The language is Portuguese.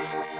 Yeah.